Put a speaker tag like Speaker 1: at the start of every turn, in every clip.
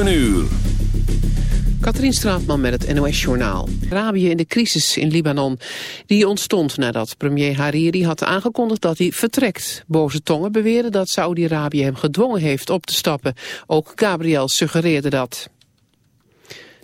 Speaker 1: 7 uur.
Speaker 2: Katrien Straatman met het NOS-journaal. Arabië in de crisis in Libanon. Die ontstond nadat premier Hariri had aangekondigd dat hij vertrekt. Boze tongen beweren dat Saudi-Arabië hem gedwongen heeft op te stappen. Ook Gabriel suggereerde dat.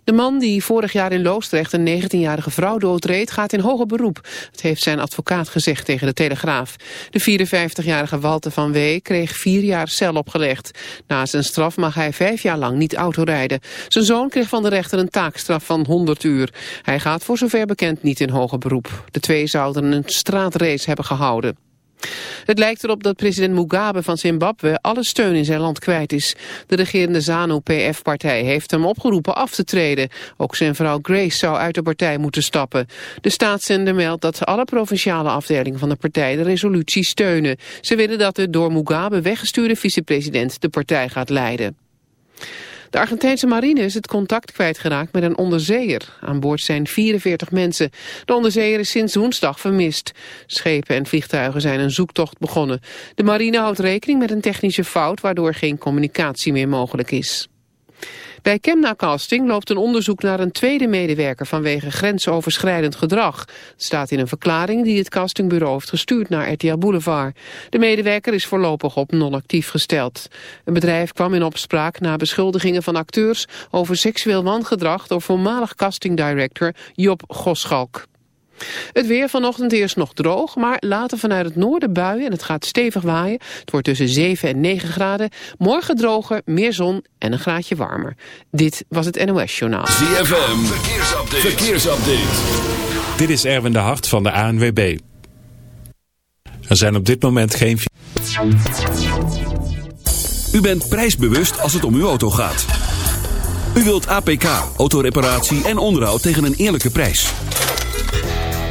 Speaker 2: De man die vorig jaar in Loosdrecht een 19-jarige vrouw doodreed gaat in hoger beroep. Het heeft zijn advocaat gezegd tegen de Telegraaf. De 54-jarige Walter van Wee kreeg vier jaar cel opgelegd. Na zijn straf mag hij vijf jaar lang niet autorijden. Zijn zoon kreeg van de rechter een taakstraf van 100 uur. Hij gaat voor zover bekend niet in hoger beroep. De twee zouden een straatrace hebben gehouden. Het lijkt erop dat president Mugabe van Zimbabwe alle steun in zijn land kwijt is. De regerende ZANU-PF-partij heeft hem opgeroepen af te treden. Ook zijn vrouw Grace zou uit de partij moeten stappen. De staatszender meldt dat alle provinciale afdelingen van de partij de resolutie steunen. Ze willen dat de door Mugabe weggestuurde vicepresident de partij gaat leiden. De Argentijnse marine is het contact kwijtgeraakt met een onderzeeër. Aan boord zijn 44 mensen. De onderzeeër is sinds woensdag vermist. Schepen en vliegtuigen zijn een zoektocht begonnen. De marine houdt rekening met een technische fout... waardoor geen communicatie meer mogelijk is. Bij Kemna Casting loopt een onderzoek naar een tweede medewerker vanwege grensoverschrijdend gedrag. Het staat in een verklaring die het castingbureau heeft gestuurd naar RTL Boulevard. De medewerker is voorlopig op non-actief gesteld. Een bedrijf kwam in opspraak na beschuldigingen van acteurs over seksueel wangedrag door voormalig castingdirector Job Goschalk. Het weer vanochtend eerst nog droog, maar later vanuit het noorden buien en het gaat stevig waaien. Het wordt tussen 7 en 9 graden. Morgen droger, meer zon en een graadje warmer. Dit was het NOS Journaal.
Speaker 1: ZFM, verkeersupdate. verkeersupdate.
Speaker 3: Dit is Erwin de Hart van de ANWB. Er zijn op dit moment geen...
Speaker 1: U bent prijsbewust als het om uw auto gaat. U wilt APK, autoreparatie en onderhoud tegen een eerlijke prijs.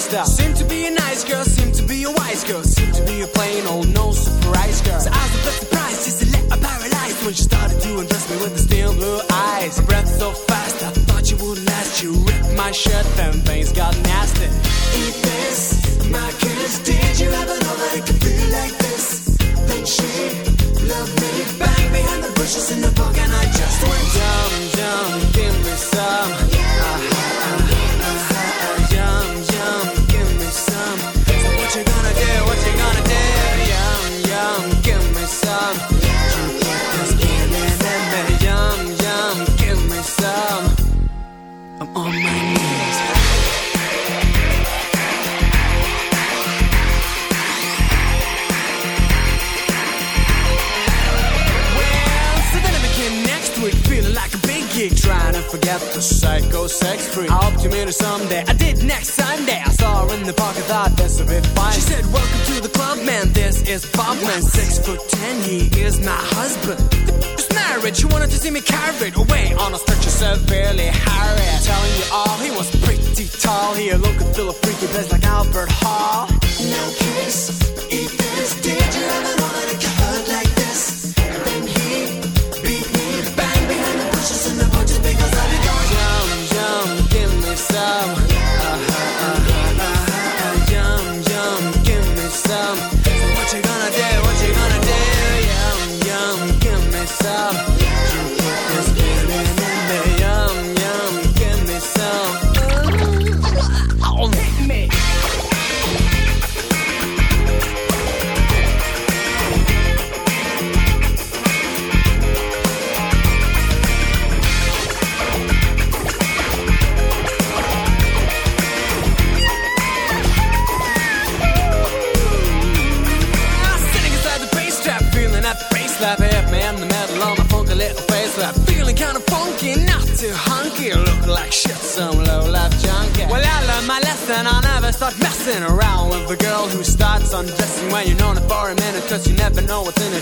Speaker 4: stop. Seem to be a nice girl, seem to be a wise girl, seem to be a plain old no surprise girl. So I was a bit surprised, just a little paralyze when she started to undress me with the steel blue eyes. Her breath so fast, I thought you would last. You ripped my shirt, then things got nasty. Eat this, my kiss. Did you ever know that it could be like this? Then she loved me, bang behind the bushes in the free. I hope to meet her someday. I did next Sunday. I saw her in the park. I thought this would be fine. She said, "Welcome to the club, man. This is Bob, man. Six foot ten. He is my husband." This married. She wanted to see me carried away on a stretcher, severely harried. Telling you all, he was pretty tall. He looked and feel a freaky place like Albert Hall. No kiss, eat this. Did you ever want to some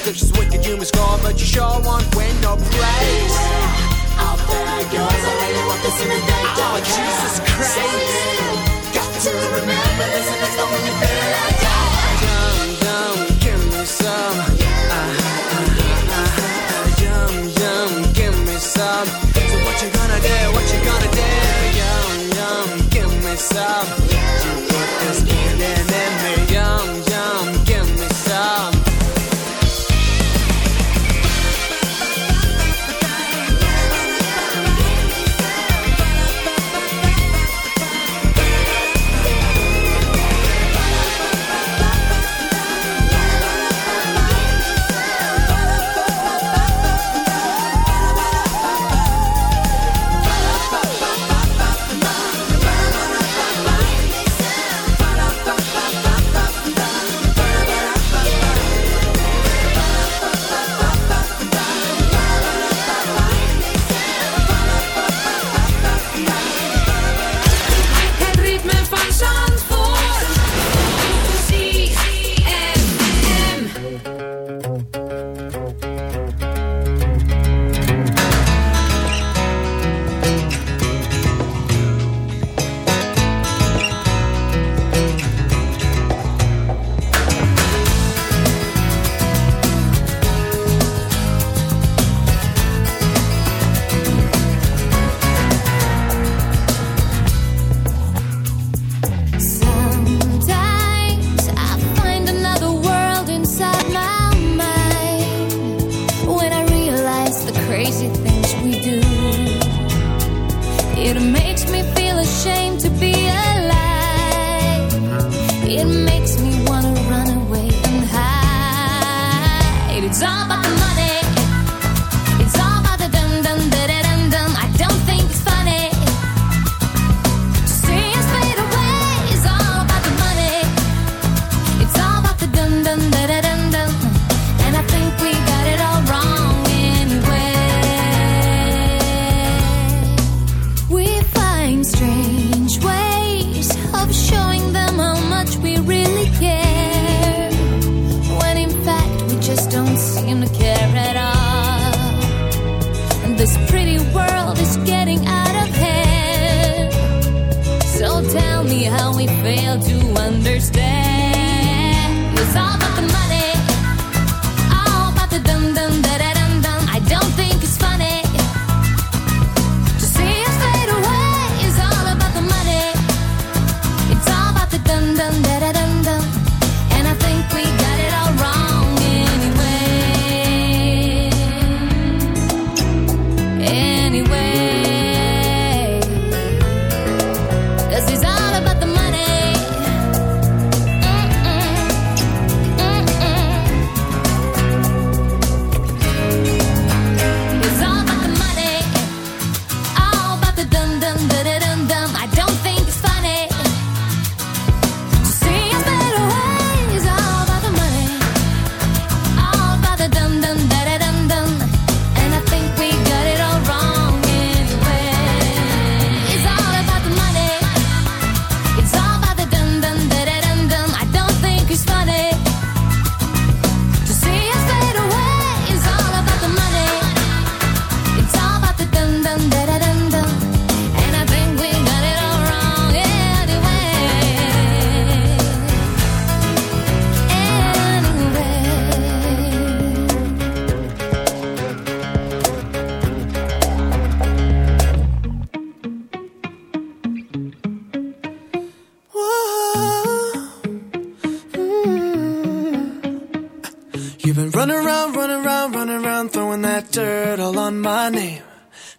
Speaker 4: Cause she's wicked, you must call, but you sure
Speaker 5: want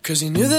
Speaker 6: Cause
Speaker 7: he knew that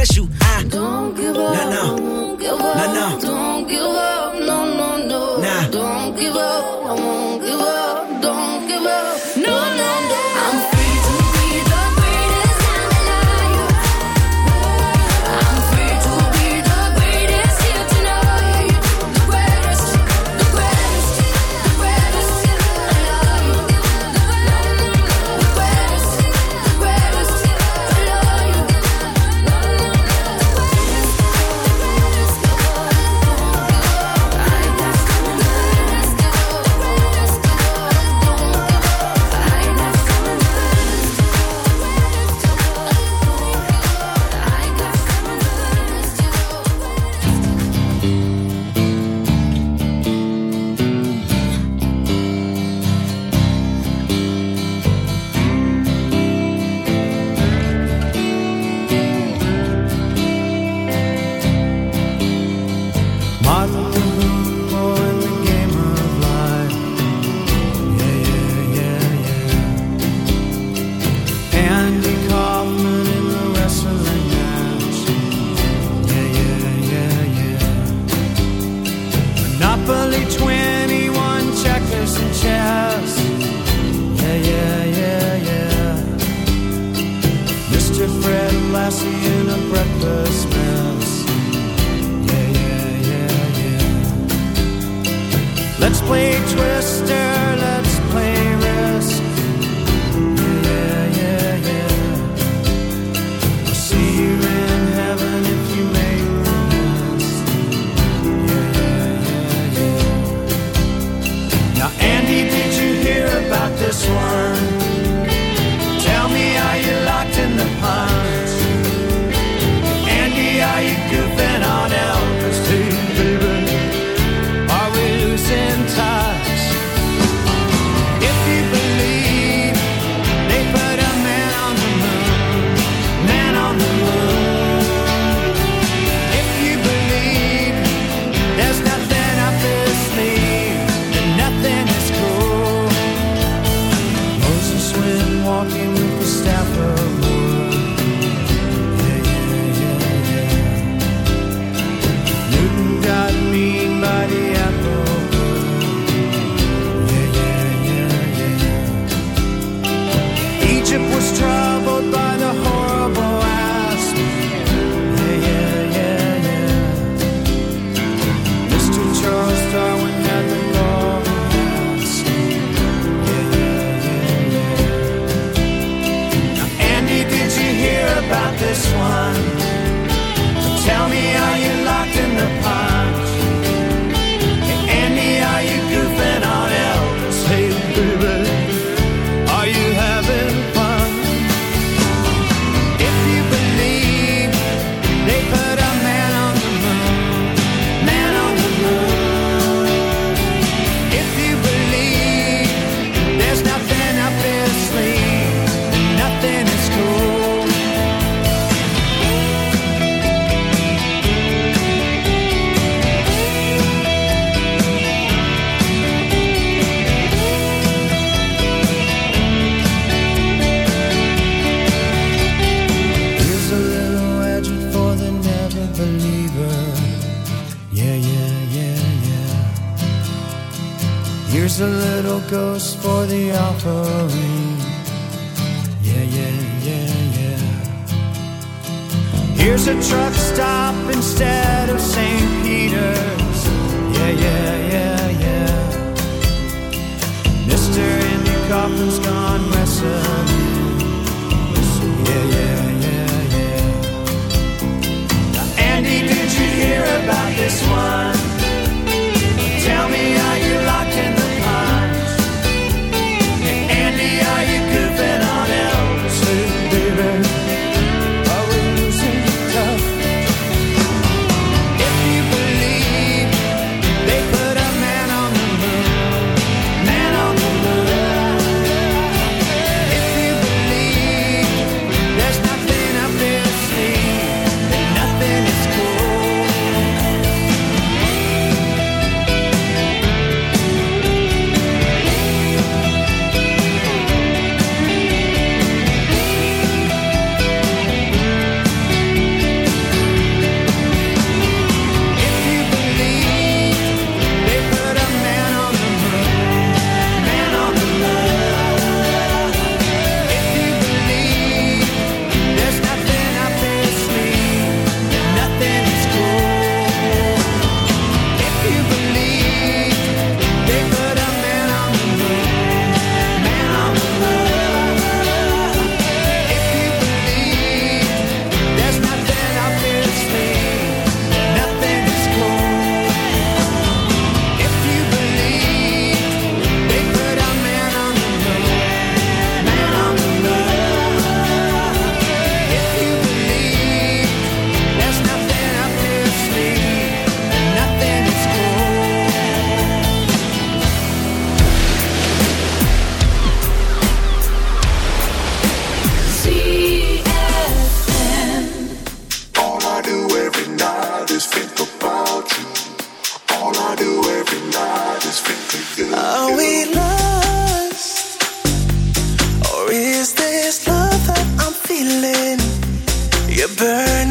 Speaker 8: bless you.
Speaker 9: Your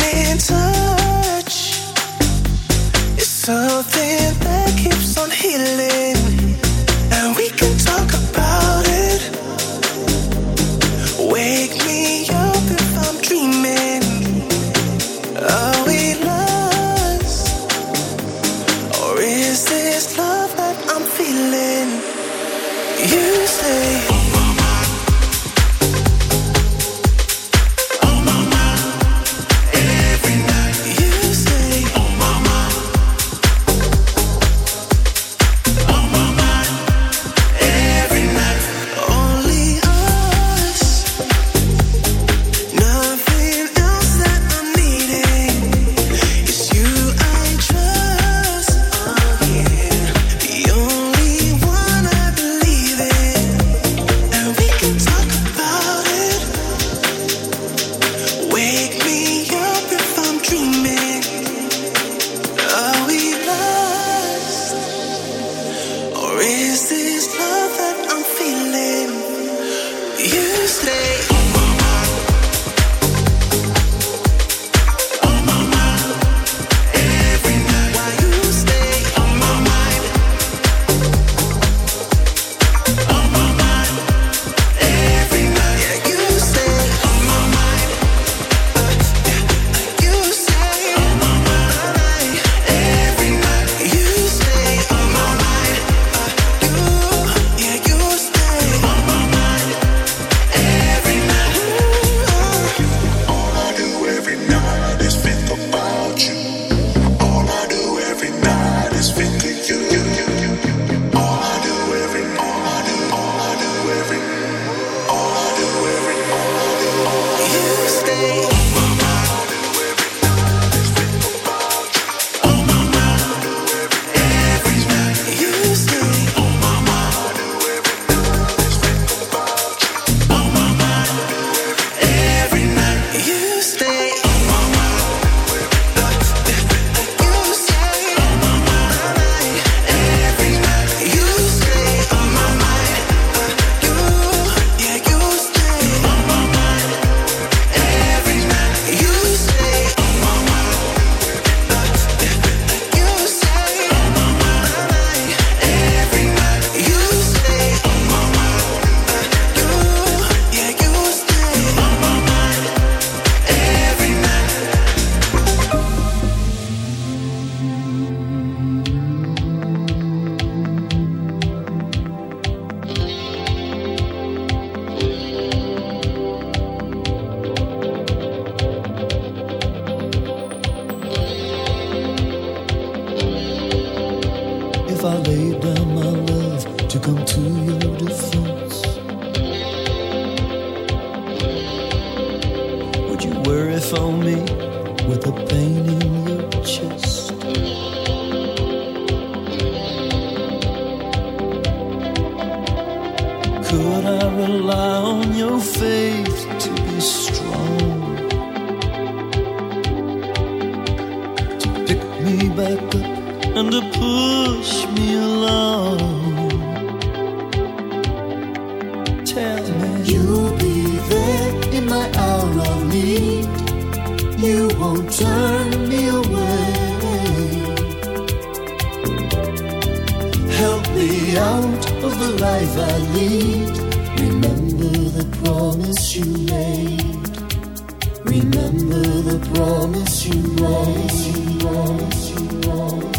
Speaker 10: you won't turn me away. Help me out of the life I lead. Remember the promise you made. Remember the promise you made. Promise you.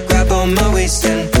Speaker 11: my waist and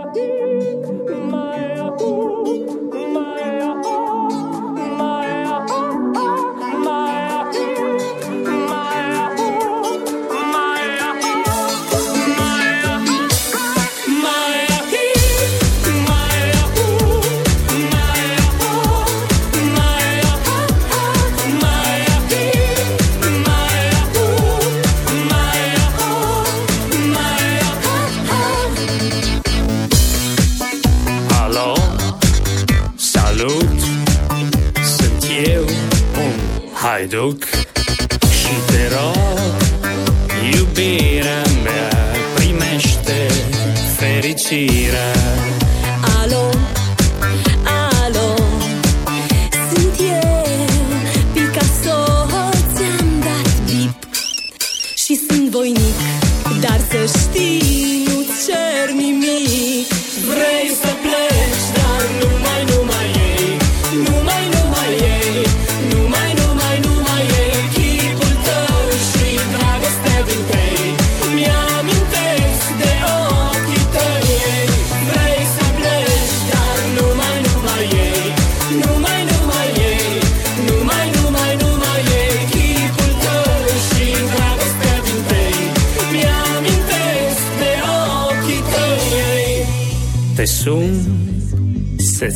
Speaker 12: mentira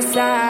Speaker 13: side.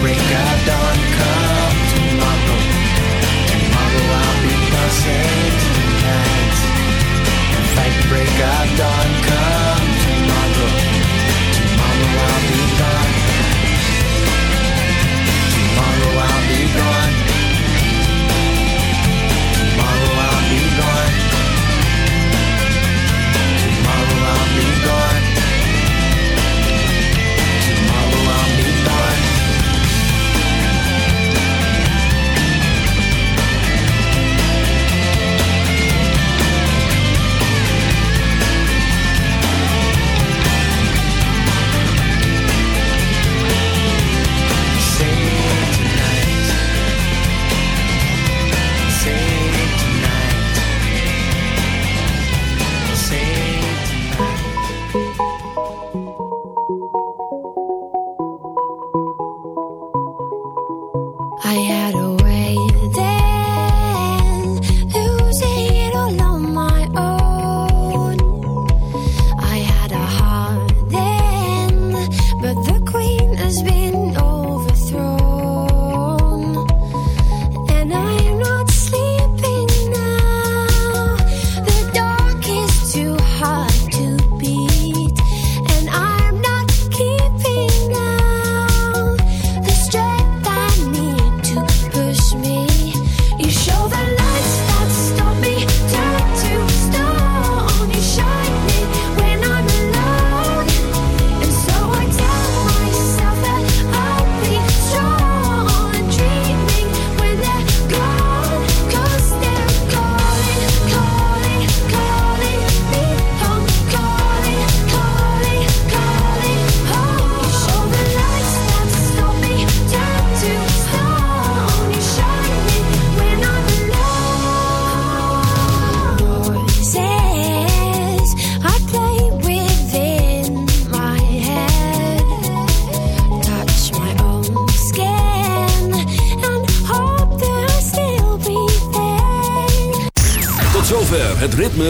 Speaker 5: break of dawn come tomorrow. Tomorrow I'll be passing tonight. And fight the break of dawn.